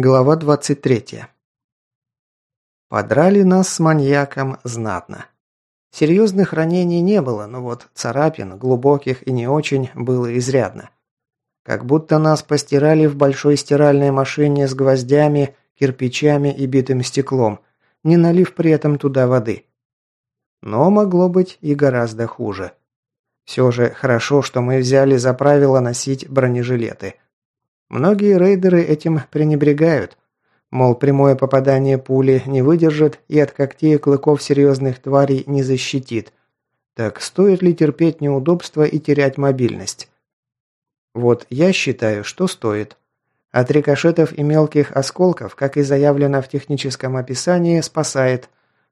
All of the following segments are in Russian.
Глава 23. Подрали нас с маньяком знатно. Серьезных ранений не было, но вот царапин, глубоких и не очень, было изрядно. Как будто нас постирали в большой стиральной машине с гвоздями, кирпичами и битым стеклом, не налив при этом туда воды. Но могло быть и гораздо хуже. Все же хорошо, что мы взяли за правило носить бронежилеты – Многие рейдеры этим пренебрегают. Мол, прямое попадание пули не выдержит и от когтей клыков серьезных тварей не защитит. Так стоит ли терпеть неудобства и терять мобильность? Вот я считаю, что стоит. От рикошетов и мелких осколков, как и заявлено в техническом описании, спасает.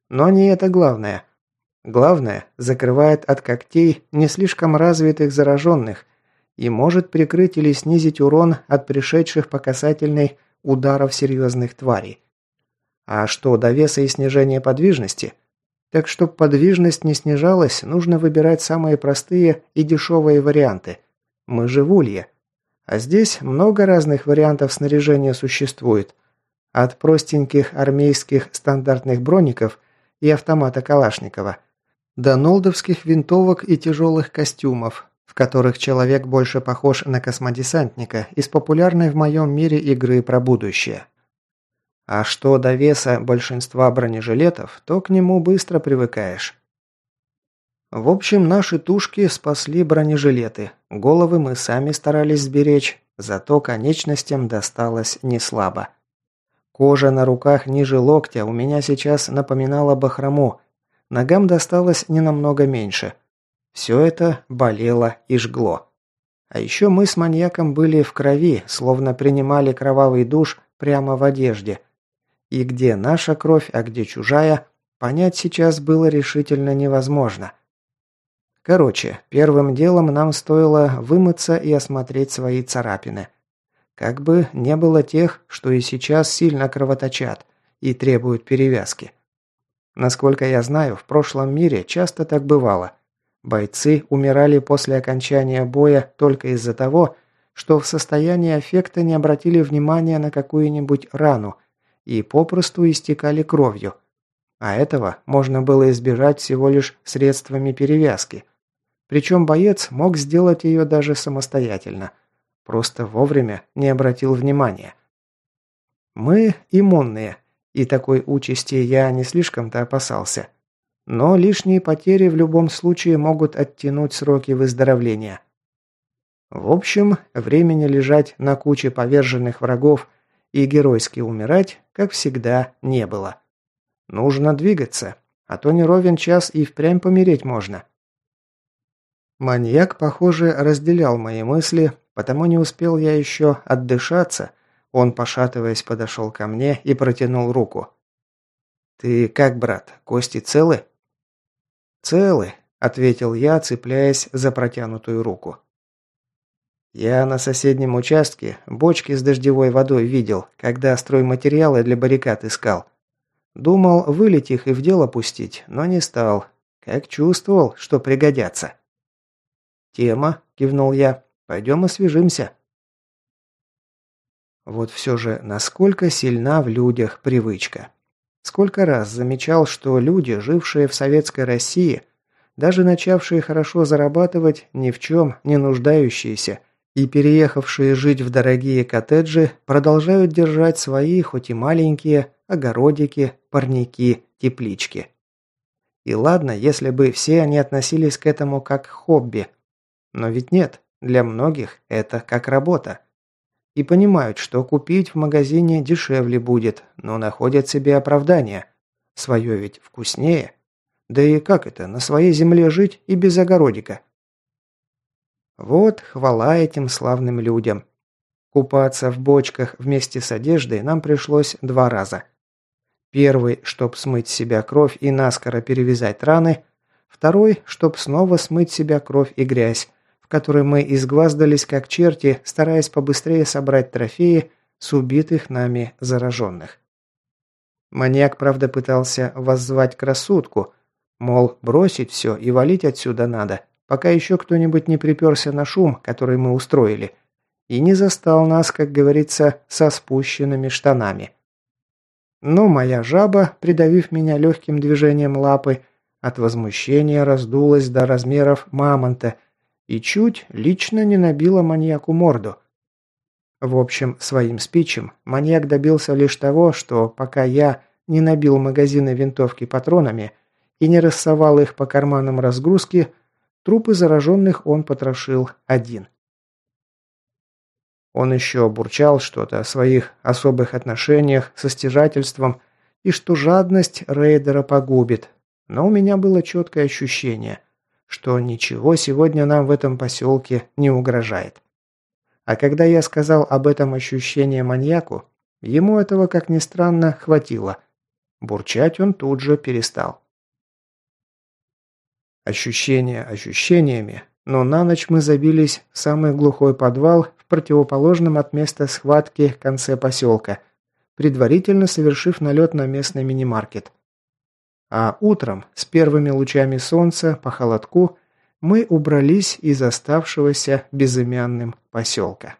Но не это главное. Главное, закрывает от когтей не слишком развитых зараженных – и может прикрыть или снизить урон от пришедших по касательной ударов серьезных тварей. А что до веса и снижения подвижности? Так чтобы подвижность не снижалась, нужно выбирать самые простые и дешевые варианты. Мы же в Улье. А здесь много разных вариантов снаряжения существует. От простеньких армейских стандартных броников и автомата Калашникова до нолдовских винтовок и тяжелых костюмов, в которых человек больше похож на космодесантника из популярной в моем мире игры про будущее. А что до веса большинства бронежилетов, то к нему быстро привыкаешь. В общем, наши тушки спасли бронежилеты. Головы мы сами старались сберечь, зато конечностям досталось не слабо. Кожа на руках ниже локтя у меня сейчас напоминала бахрому. Ногам досталось не намного меньше – все это болело и жгло. А еще мы с маньяком были в крови, словно принимали кровавый душ прямо в одежде. И где наша кровь, а где чужая, понять сейчас было решительно невозможно. Короче, первым делом нам стоило вымыться и осмотреть свои царапины. Как бы не было тех, что и сейчас сильно кровоточат и требуют перевязки. Насколько я знаю, в прошлом мире часто так бывало – Бойцы умирали после окончания боя только из-за того, что в состоянии аффекта не обратили внимания на какую-нибудь рану и попросту истекали кровью. А этого можно было избежать всего лишь средствами перевязки. Причем боец мог сделать ее даже самостоятельно. Просто вовремя не обратил внимания. Мы иммунные, и такой участи я не слишком-то опасался. Но лишние потери в любом случае могут оттянуть сроки выздоровления. В общем, времени лежать на куче поверженных врагов и геройски умирать, как всегда, не было. Нужно двигаться, а то не ровен час и впрямь помереть можно. Маньяк, похоже, разделял мои мысли, потому не успел я еще отдышаться. Он, пошатываясь, подошел ко мне и протянул руку. «Ты как, брат, кости целы?» «Целы», – ответил я, цепляясь за протянутую руку. Я на соседнем участке бочки с дождевой водой видел, когда стройматериалы для баррикад искал. Думал вылить их и в дело пустить, но не стал. Как чувствовал, что пригодятся. «Тема», – кивнул я, – «пойдем освежимся». Вот все же, насколько сильна в людях привычка. Сколько раз замечал, что люди, жившие в советской России, даже начавшие хорошо зарабатывать, ни в чем не нуждающиеся, и переехавшие жить в дорогие коттеджи, продолжают держать свои, хоть и маленькие, огородики, парники, теплички. И ладно, если бы все они относились к этому как к хобби. Но ведь нет, для многих это как работа и понимают, что купить в магазине дешевле будет, но находят себе оправдание. Свое ведь вкуснее. Да и как это, на своей земле жить и без огородика? Вот хвала этим славным людям. Купаться в бочках вместе с одеждой нам пришлось два раза. Первый, чтоб смыть с себя кровь и наскоро перевязать раны. Второй, чтоб снова смыть с себя кровь и грязь, в которой мы изгваздались как черти, стараясь побыстрее собрать трофеи с убитых нами зараженных. Маньяк, правда, пытался воззвать к рассудку, мол, бросить все и валить отсюда надо, пока еще кто-нибудь не приперся на шум, который мы устроили, и не застал нас, как говорится, со спущенными штанами. Но моя жаба, придавив меня легким движением лапы, от возмущения раздулась до размеров мамонта и чуть лично не набила маньяку морду. В общем, своим спичем маньяк добился лишь того, что пока я не набил магазины винтовки патронами и не рассовал их по карманам разгрузки, трупы зараженных он потрошил один. Он еще бурчал что-то о своих особых отношениях со стяжательством и что жадность рейдера погубит, но у меня было четкое ощущение, что ничего сегодня нам в этом поселке не угрожает. А когда я сказал об этом ощущении маньяку, ему этого, как ни странно, хватило. Бурчать он тут же перестал. Ощущения ощущениями, но на ночь мы забились в самый глухой подвал в противоположном от места схватки конце поселка, предварительно совершив налет на местный мини-маркет. А утром, с первыми лучами солнца, по холодку, мы убрались из оставшегося безымянным поселка.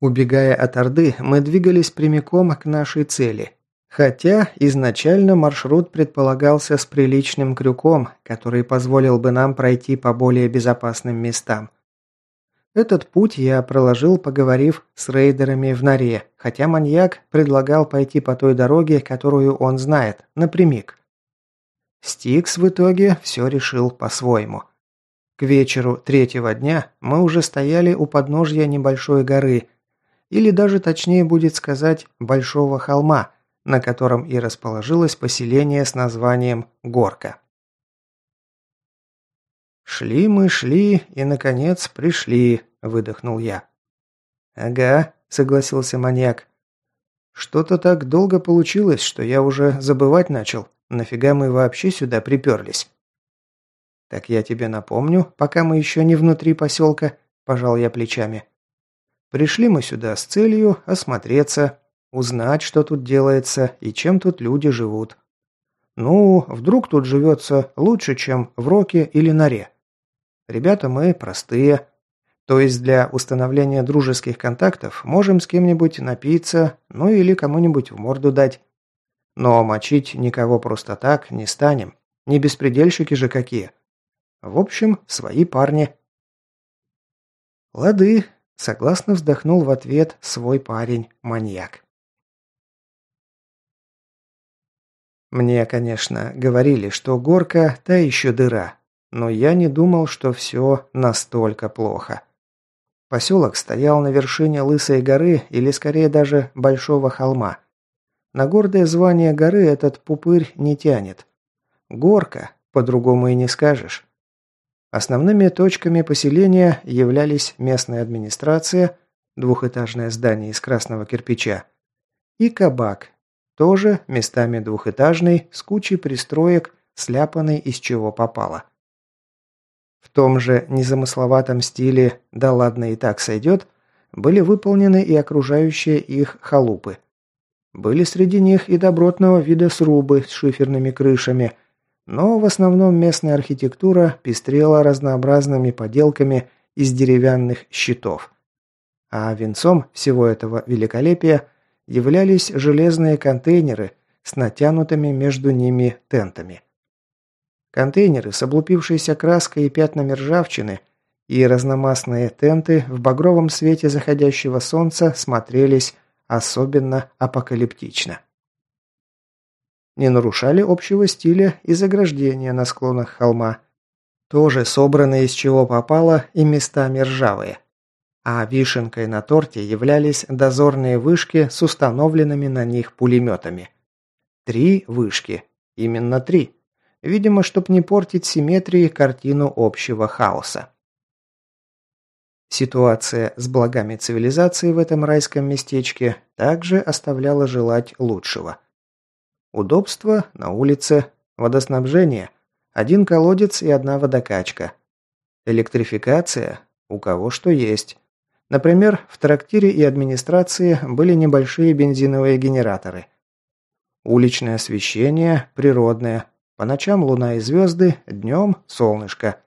Убегая от Орды, мы двигались прямиком к нашей цели. Хотя изначально маршрут предполагался с приличным крюком, который позволил бы нам пройти по более безопасным местам. Этот путь я проложил, поговорив с рейдерами в норе, хотя маньяк предлагал пойти по той дороге, которую он знает, напрямик. Стикс в итоге все решил по-своему. К вечеру третьего дня мы уже стояли у подножья небольшой горы, или даже точнее будет сказать, большого холма, на котором и расположилось поселение с названием Горка. «Шли мы, шли и, наконец, пришли», – выдохнул я. «Ага», – согласился маньяк. «Что-то так долго получилось, что я уже забывать начал». Нафига мы вообще сюда приперлись?» «Так я тебе напомню, пока мы еще не внутри поселка», – пожал я плечами. «Пришли мы сюда с целью осмотреться, узнать, что тут делается и чем тут люди живут. Ну, вдруг тут живется лучше, чем в Роке или Норе. Ребята мы простые, то есть для установления дружеских контактов можем с кем-нибудь напиться, ну или кому-нибудь в морду дать. Но мочить никого просто так не станем. Не беспредельщики же какие. В общем, свои парни. Лады, согласно вздохнул в ответ свой парень-маньяк. Мне, конечно, говорили, что горка – та еще дыра, но я не думал, что все настолько плохо. Поселок стоял на вершине Лысой горы или скорее даже Большого холма – на гордое звание горы этот пупырь не тянет. Горка, по-другому и не скажешь. Основными точками поселения являлись местная администрация, двухэтажное здание из красного кирпича, и кабак, тоже местами двухэтажный, с кучей пристроек, сляпанный из чего попало. В том же незамысловатом стиле «да ладно и так сойдет» были выполнены и окружающие их халупы – были среди них и добротного вида срубы с шиферными крышами, но в основном местная архитектура пестрела разнообразными поделками из деревянных щитов. А венцом всего этого великолепия являлись железные контейнеры с натянутыми между ними тентами. Контейнеры с облупившейся краской и пятнами ржавчины и разномастные тенты в багровом свете заходящего солнца смотрелись особенно апокалиптично. Не нарушали общего стиля и заграждения на склонах холма, тоже собранные из чего попало и местами ржавые. А вишенкой на торте являлись дозорные вышки с установленными на них пулеметами. Три вышки. Именно три. Видимо, чтобы не портить симметрии картину общего хаоса. Ситуация с благами цивилизации в этом райском местечке также оставляла желать лучшего. Удобство на улице, водоснабжение, один колодец и одна водокачка. Электрификация у кого что есть. Например, в трактире и администрации были небольшие бензиновые генераторы. Уличное освещение природное. По ночам луна и звезды, днем солнышко.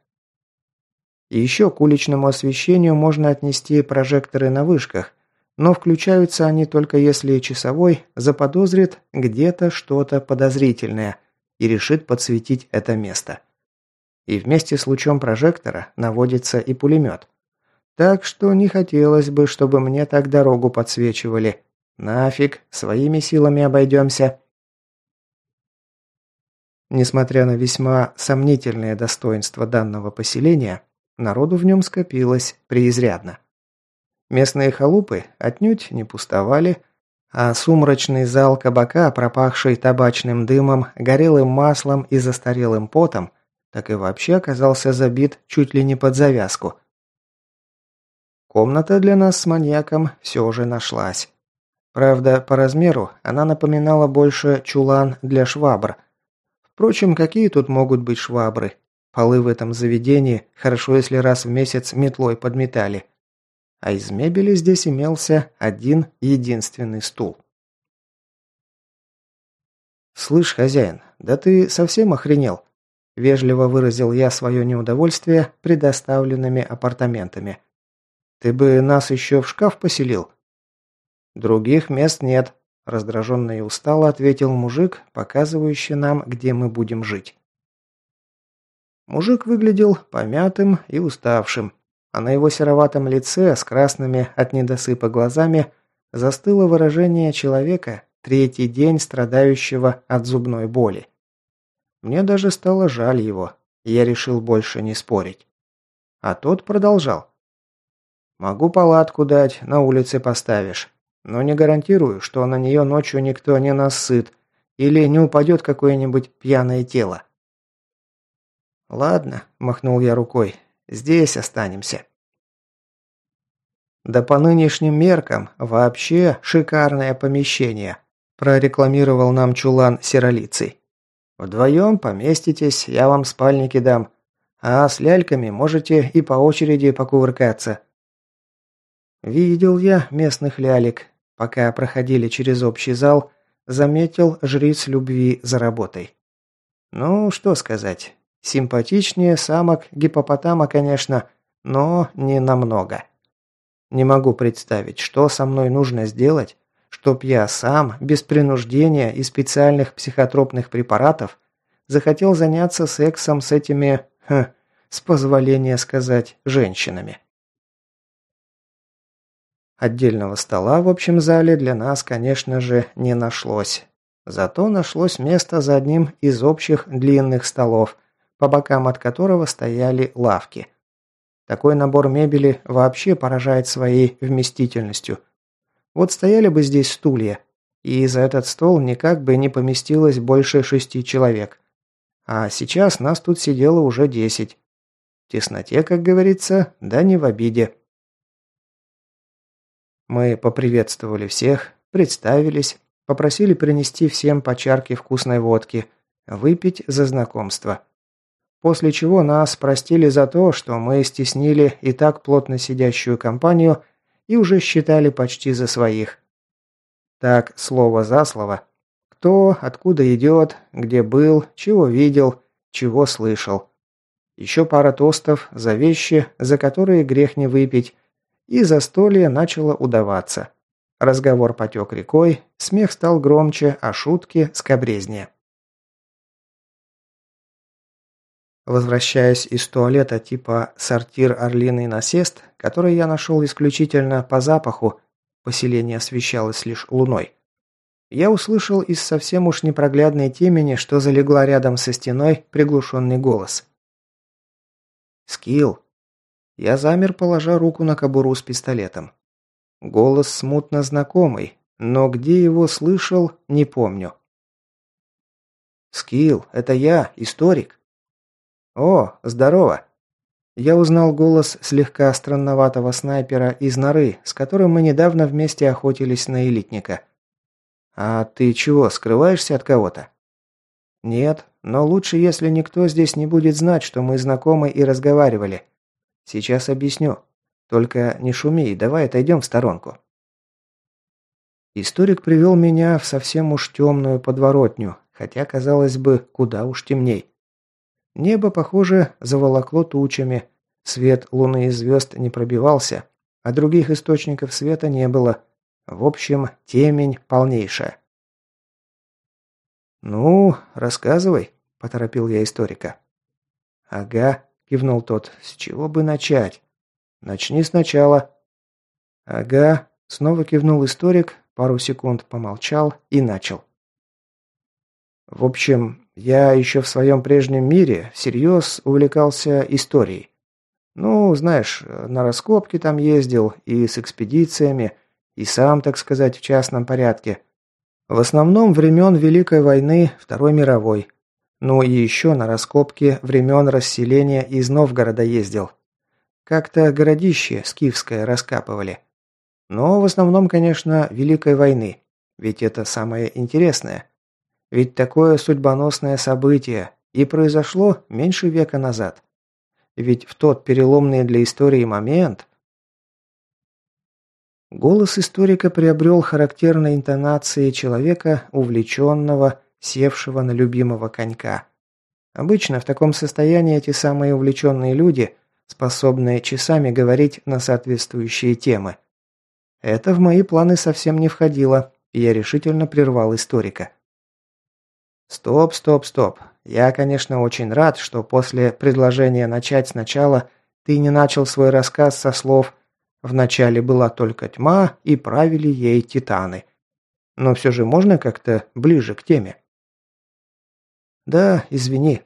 Еще к уличному освещению можно отнести прожекторы на вышках, но включаются они только если часовой заподозрит где-то что-то подозрительное и решит подсветить это место. И вместе с лучом прожектора наводится и пулемет. Так что не хотелось бы, чтобы мне так дорогу подсвечивали. Нафиг, своими силами обойдемся. Несмотря на весьма сомнительные достоинства данного поселения, народу в нем скопилось преизрядно. Местные халупы отнюдь не пустовали, а сумрачный зал кабака, пропахший табачным дымом, горелым маслом и застарелым потом, так и вообще оказался забит чуть ли не под завязку. Комната для нас с маньяком все же нашлась. Правда, по размеру она напоминала больше чулан для швабр. Впрочем, какие тут могут быть швабры? Полы в этом заведении хорошо, если раз в месяц метлой подметали. А из мебели здесь имелся один единственный стул. «Слышь, хозяин, да ты совсем охренел?» Вежливо выразил я свое неудовольствие предоставленными апартаментами. Ты бы нас еще в шкаф поселил?» «Других мест нет», – раздраженно и устало ответил мужик, показывающий нам, где мы будем жить. Мужик выглядел помятым и уставшим, а на его сероватом лице с красными от недосыпа глазами застыло выражение человека, третий день страдающего от зубной боли. Мне даже стало жаль его, и я решил больше не спорить. А тот продолжал. Могу палатку дать, на улице поставишь. Но не гарантирую, что на нее ночью никто не насыт или не упадет какое-нибудь пьяное тело. «Ладно», – махнул я рукой, – «здесь останемся». «Да по нынешним меркам вообще шикарное помещение», – прорекламировал нам чулан серолицей. «Вдвоем поместитесь, я вам спальники дам, а с ляльками можете и по очереди покувыркаться. Видел я местных лялек. Пока проходили через общий зал, заметил жриц любви за работой. Ну, что сказать. Симпатичнее самок гипопотама, конечно, но не намного. Не могу представить, что со мной нужно сделать, чтоб я сам, без принуждения и специальных психотропных препаратов, захотел заняться сексом с этими, хм, с позволения сказать, женщинами. Отдельного стола в общем зале для нас, конечно же, не нашлось. Зато нашлось место за одним из общих длинных столов, по бокам от которого стояли лавки. Такой набор мебели вообще поражает своей вместительностью. Вот стояли бы здесь стулья, и за этот стол никак бы не поместилось больше шести человек. А сейчас нас тут сидело уже десять. В тесноте, как говорится, да не в обиде. Мы поприветствовали всех, представились, попросили принести всем по чарке вкусной водки, выпить за знакомство. После чего нас простили за то, что мы стеснили и так плотно сидящую компанию и уже считали почти за своих. Так, слово за слово. Кто, откуда идет, где был, чего видел, чего слышал. Еще пара тостов за вещи, за которые грех не выпить, и застолье начало удаваться. Разговор потек рекой, смех стал громче, а шутки скобрезнее. Возвращаясь из туалета типа «сортир орлиный насест», который я нашел исключительно по запаху, поселение освещалось лишь луной, я услышал из совсем уж непроглядной темени, что залегла рядом со стеной приглушенный голос. «Скилл, я замер, положа руку на кобуру с пистолетом. Голос смутно знакомый, но где его слышал, не помню. «Скилл, это я, историк». «О, здорово». Я узнал голос слегка странноватого снайпера из норы, с которым мы недавно вместе охотились на элитника. «А ты чего, скрываешься от кого-то?» «Нет, но лучше, если никто здесь не будет знать, что мы знакомы и разговаривали. Сейчас объясню. Только не шуми, давай отойдем в сторонку. Историк привел меня в совсем уж темную подворотню, хотя, казалось бы, куда уж темней. Небо, похоже, заволокло тучами, Свет луны и звезд не пробивался, а других источников света не было. В общем, темень полнейшая. «Ну, рассказывай», – поторопил я историка. «Ага», – кивнул тот, – «с чего бы начать?» «Начни сначала». «Ага», – снова кивнул историк, пару секунд помолчал и начал. В общем, я еще в своем прежнем мире всерьез увлекался историей. Ну, знаешь, на раскопки там ездил и с экспедициями, и сам, так сказать, в частном порядке. В основном времен Великой войны, Второй мировой. Ну и еще на раскопки времен расселения из Новгорода ездил. Как-то городище скифское раскапывали. Но в основном, конечно, Великой войны. Ведь это самое интересное. Ведь такое судьбоносное событие и произошло меньше века назад. Ведь в тот переломный для истории момент... Голос историка приобрел характерные интонации человека, увлеченного, севшего на любимого конька. Обычно в таком состоянии эти самые увлеченные люди, способные часами говорить на соответствующие темы. Это в мои планы совсем не входило, и я решительно прервал историка. Стоп, стоп, стоп. Я, конечно, очень рад, что после предложения начать сначала ты не начал свой рассказ со слов «Вначале была только тьма, и правили ей титаны». Но все же можно как-то ближе к теме. Да, извини.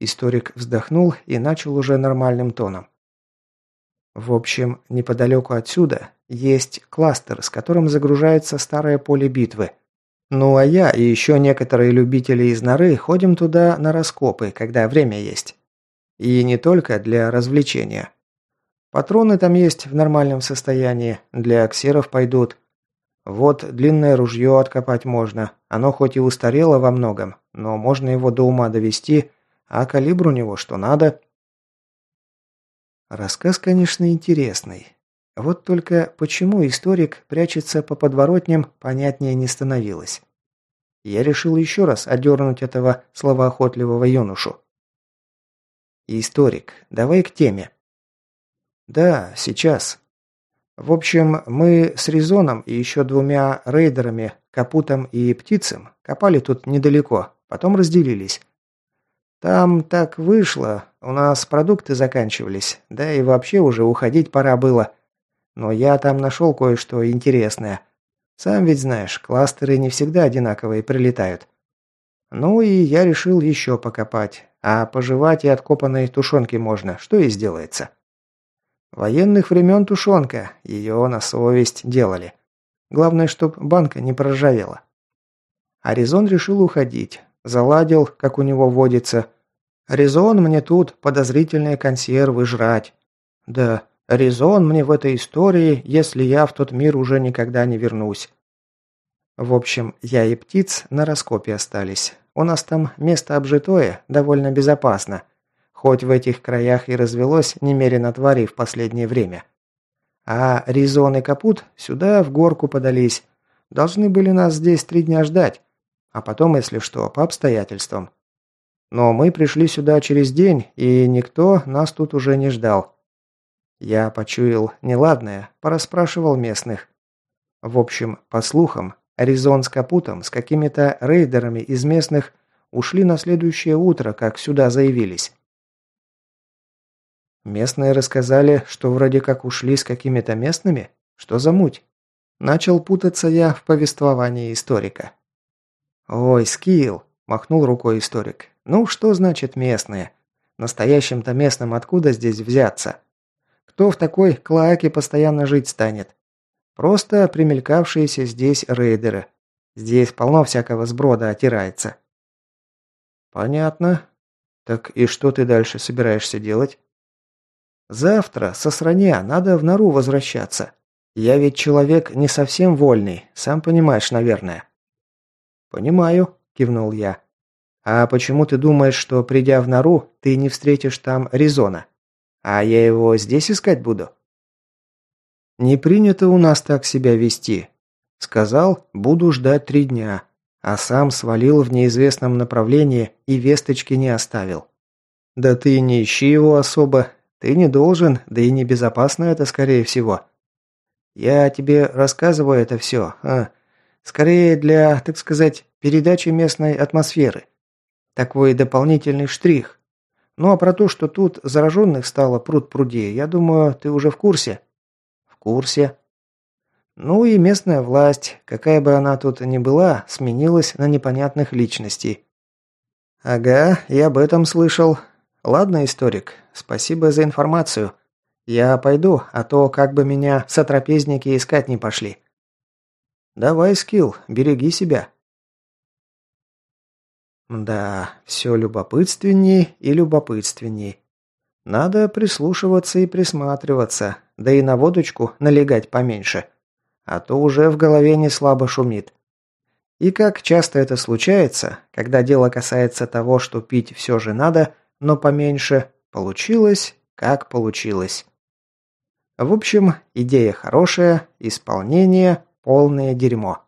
Историк вздохнул и начал уже нормальным тоном. В общем, неподалеку отсюда есть кластер, с которым загружается старое поле битвы. Ну а я и еще некоторые любители из норы ходим туда на раскопы, когда время есть. И не только для развлечения. Патроны там есть в нормальном состоянии, для ксеров пойдут. Вот длинное ружье откопать можно. Оно хоть и устарело во многом, но можно его до ума довести, а калибр у него что надо. Рассказ, конечно, интересный. Вот только почему историк прячется по подворотням, понятнее не становилось. Я решил еще раз одернуть этого словоохотливого юношу. «Историк, давай к теме». «Да, сейчас». В общем, мы с Резоном и еще двумя рейдерами, Капутом и Птицем, копали тут недалеко, потом разделились. Там так вышло, у нас продукты заканчивались, да и вообще уже уходить пора было. Но я там нашел кое-что интересное. Сам ведь знаешь, кластеры не всегда одинаковые прилетают. Ну и я решил еще покопать. А пожевать и откопанной тушенки можно, что и сделается. Военных времен тушенка, ее на совесть делали. Главное, чтоб банка не проржавела. Аризон решил уходить. Заладил, как у него водится. Резон мне тут подозрительные консервы жрать. Да, Резон мне в этой истории, если я в тот мир уже никогда не вернусь. В общем, я и птиц на раскопе остались. У нас там место обжитое, довольно безопасно. Хоть в этих краях и развелось немерено тварей в последнее время. А Резон и Капут сюда в горку подались. Должны были нас здесь три дня ждать. А потом, если что, по обстоятельствам. Но мы пришли сюда через день, и никто нас тут уже не ждал. Я почуял неладное, пораспрашивал местных. В общем, по слухам, Аризон с Капутом с какими-то рейдерами из местных ушли на следующее утро, как сюда заявились. Местные рассказали, что вроде как ушли с какими-то местными? Что за муть? Начал путаться я в повествовании историка. «Ой, скилл!» – махнул рукой историк. «Ну, что значит местные? Настоящим-то местным откуда здесь взяться?» Кто в такой клоаке постоянно жить станет? Просто примелькавшиеся здесь рейдеры. Здесь полно всякого сброда отирается. Понятно. Так и что ты дальше собираешься делать? Завтра, со сраня, надо в нору возвращаться. Я ведь человек не совсем вольный, сам понимаешь, наверное. Понимаю, кивнул я. А почему ты думаешь, что придя в нору, ты не встретишь там Резона? А я его здесь искать буду? Не принято у нас так себя вести. Сказал, буду ждать три дня, а сам свалил в неизвестном направлении и весточки не оставил. Да ты не ищи его особо. Ты не должен, да и небезопасно это, скорее всего. Я тебе рассказываю это все, а, скорее для, так сказать, передачи местной атмосферы. Такой дополнительный штрих. Ну а про то, что тут зараженных стало пруд пруди, я думаю, ты уже в курсе. В курсе. Ну и местная власть, какая бы она тут ни была, сменилась на непонятных личностей. Ага, я об этом слышал. Ладно, историк, спасибо за информацию. Я пойду, а то как бы меня сотрапезники искать не пошли. Давай, Скилл, береги себя. Да, все любопытственней и любопытственней. Надо прислушиваться и присматриваться, да и на водочку налегать поменьше а то уже в голове не слабо шумит. И как часто это случается, когда дело касается того, что пить все же надо, но поменьше, получилось, как получилось. В общем, идея хорошая, исполнение полное дерьмо.